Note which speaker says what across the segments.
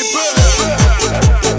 Speaker 1: baby.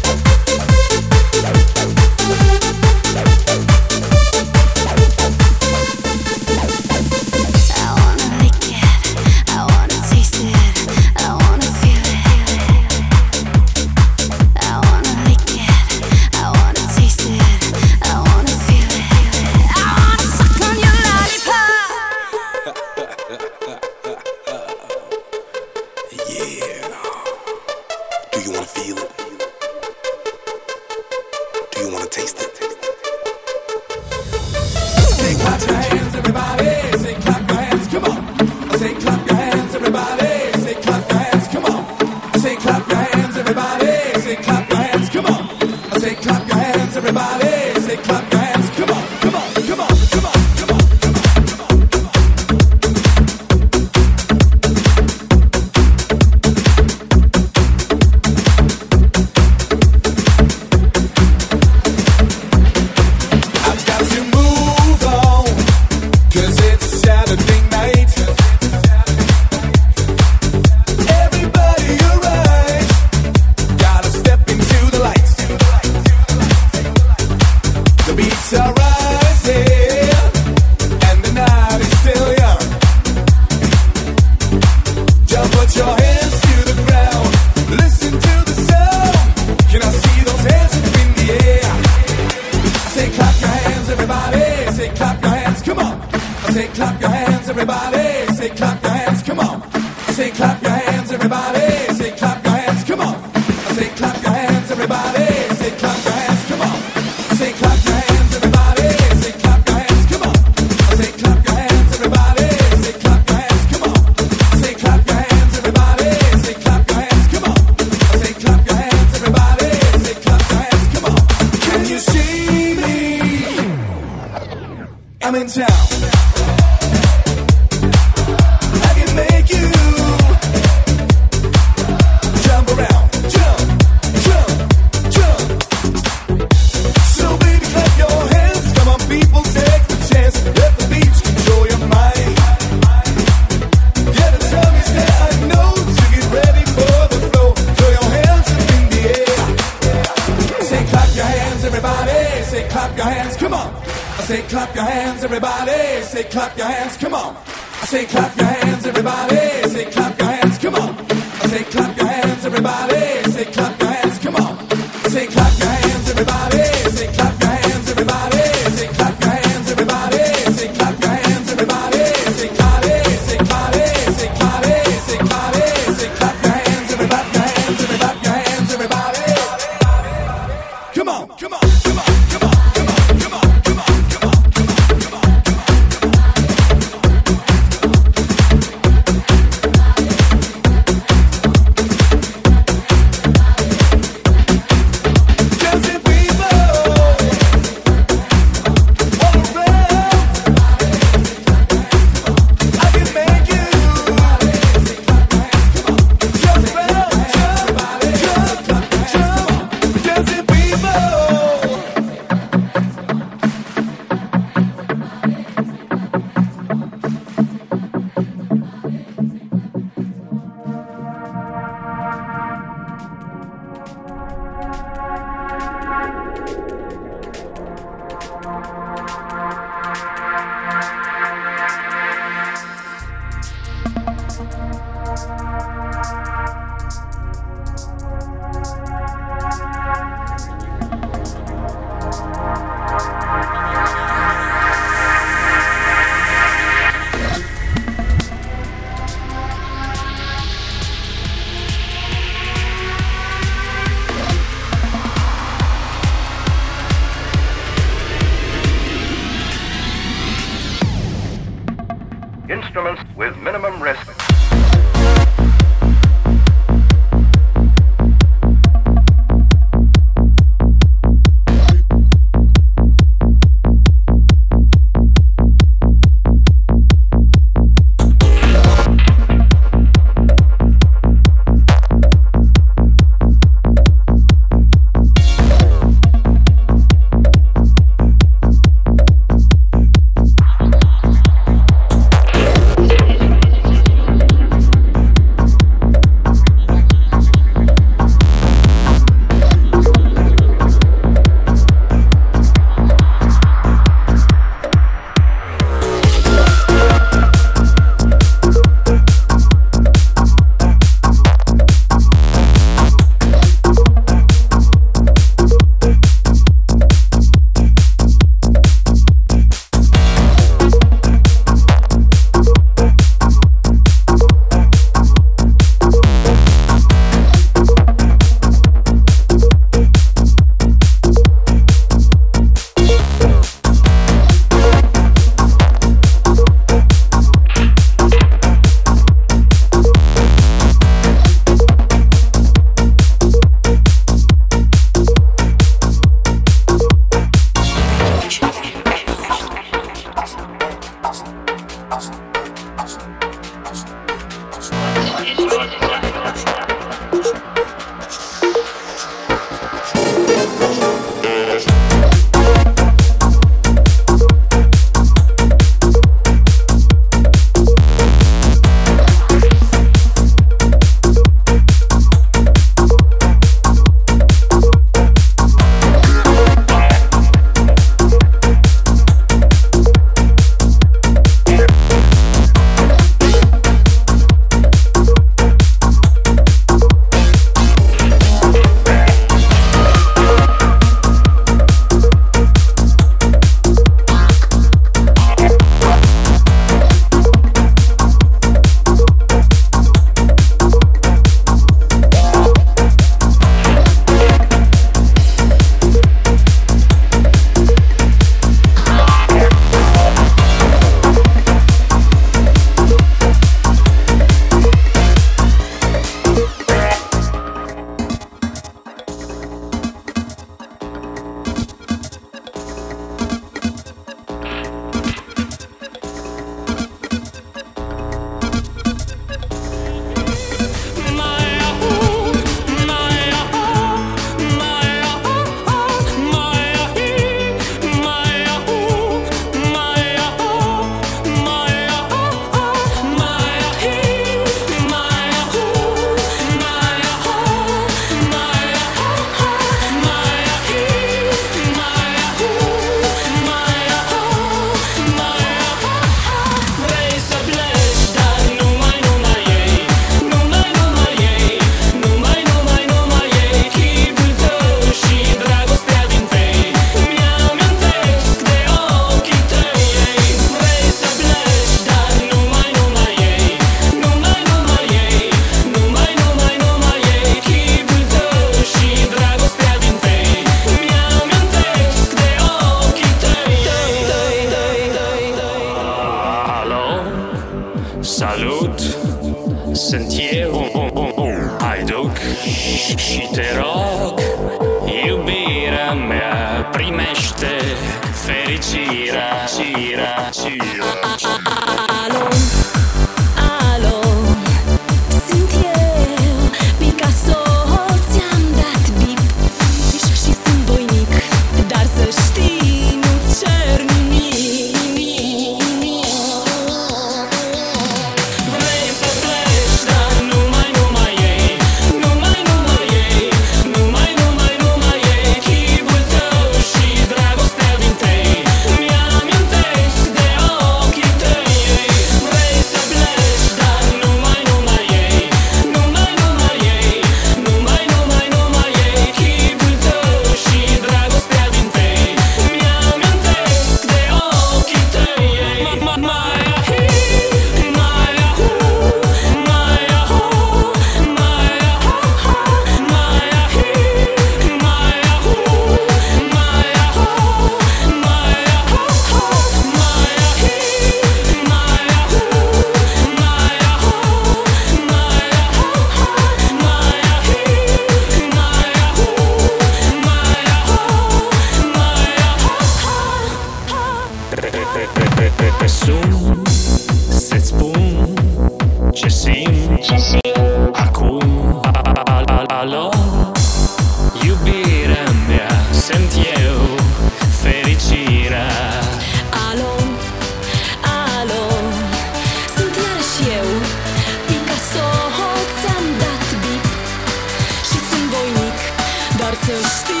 Speaker 2: still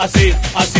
Speaker 3: Así. Así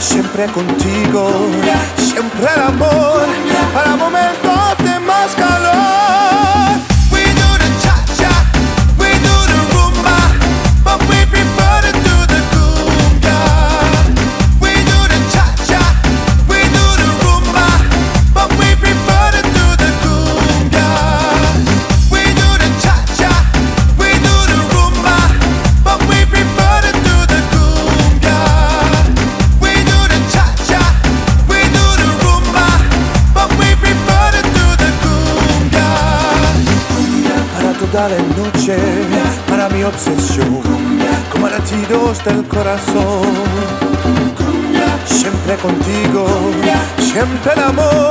Speaker 1: Siempre contigo, siempre el amor, para momento. del corazón. Siempre contigo, siempre el amor.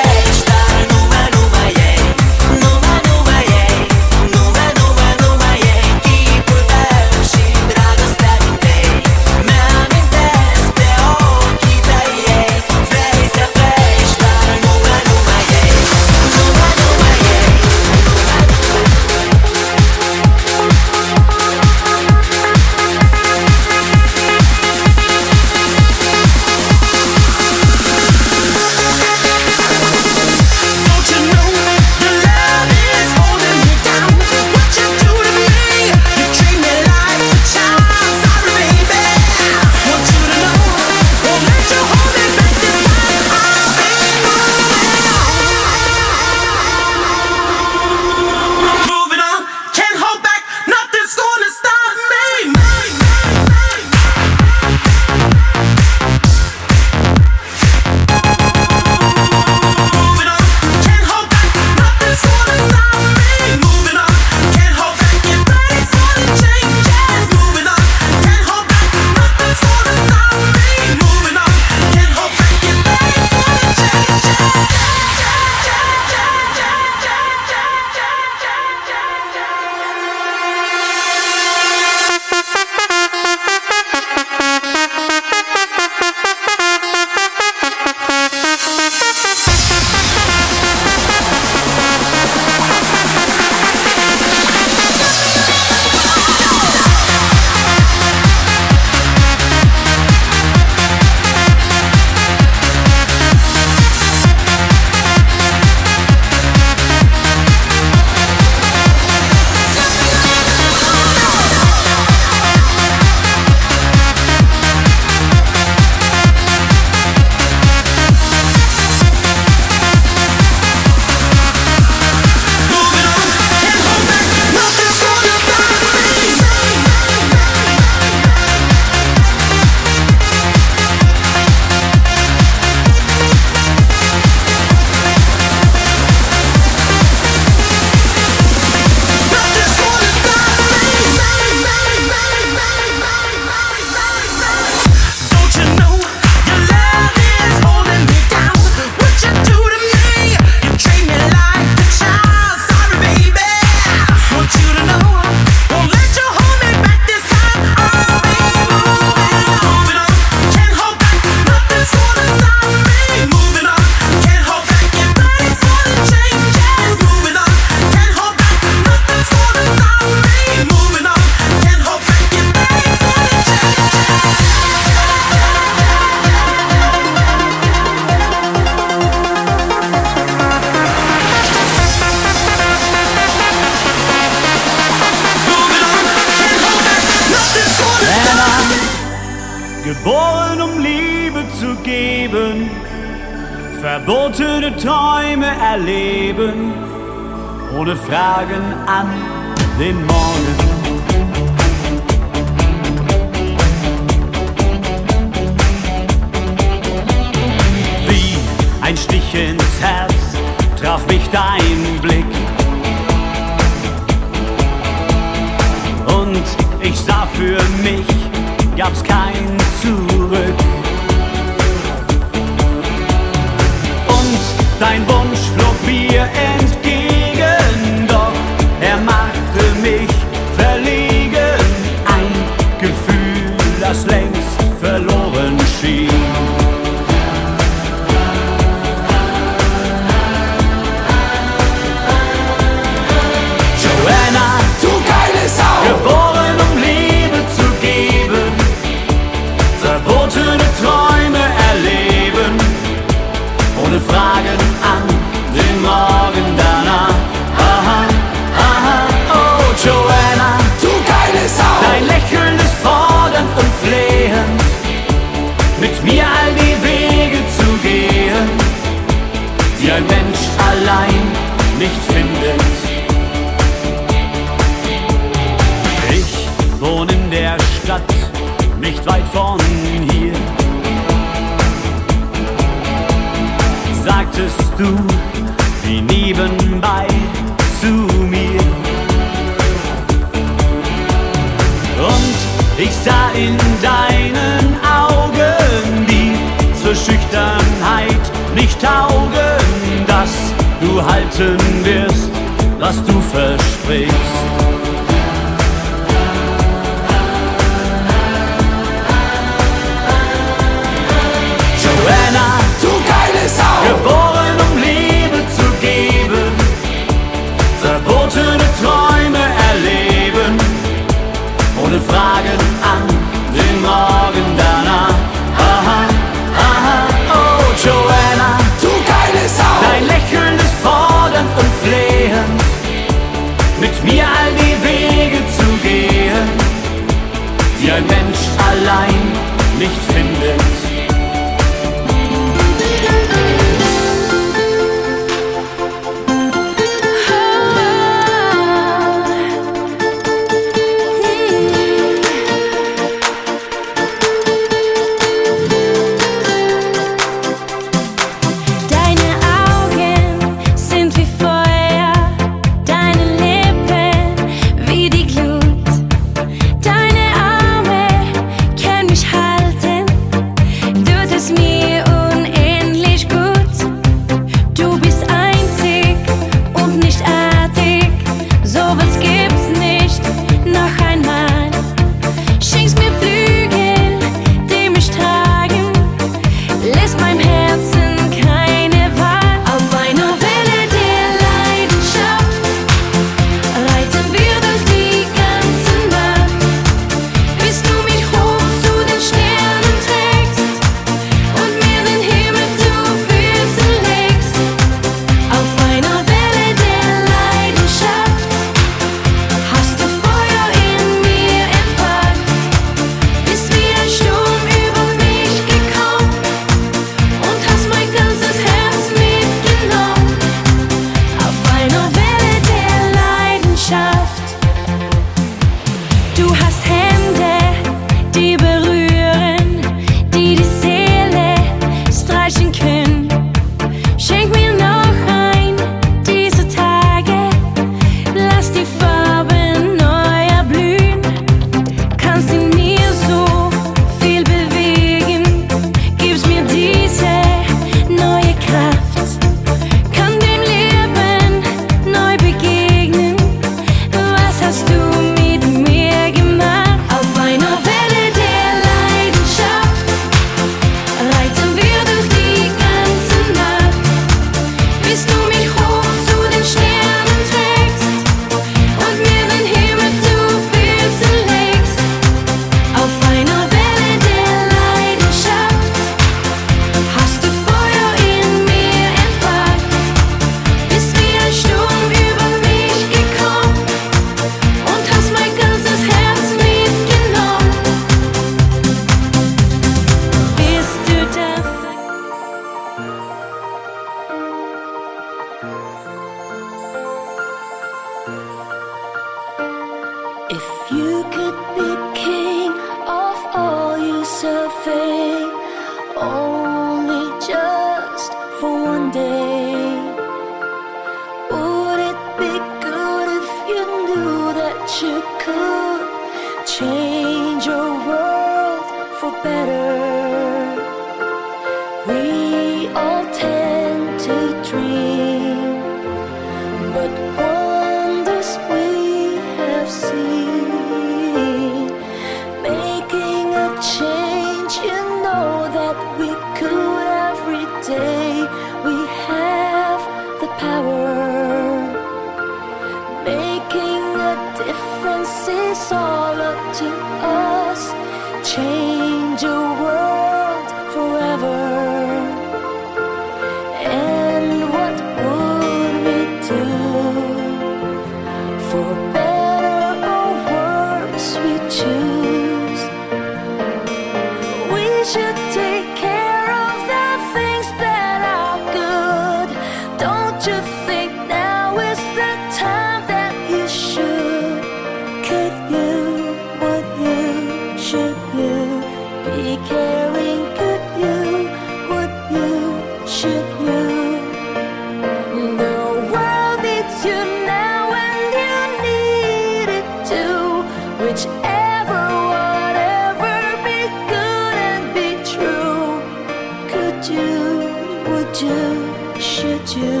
Speaker 4: Could you? Would you? Should you?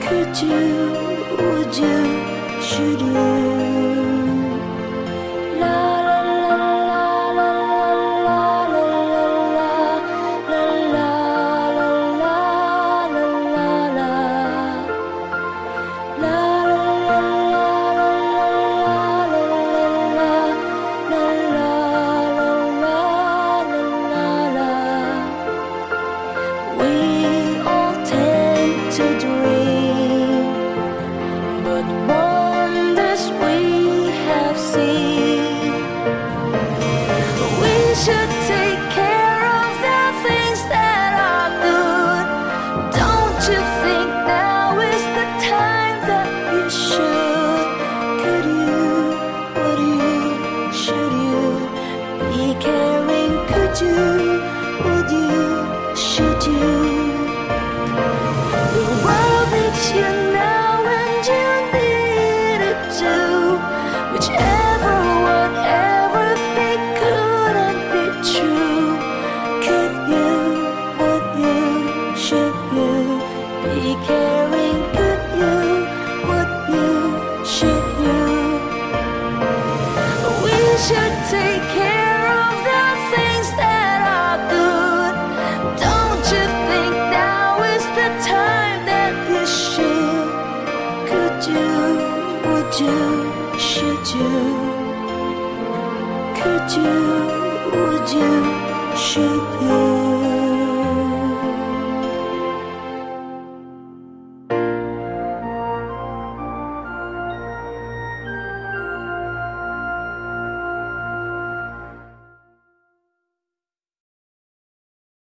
Speaker 4: Could you? Would you? Should you?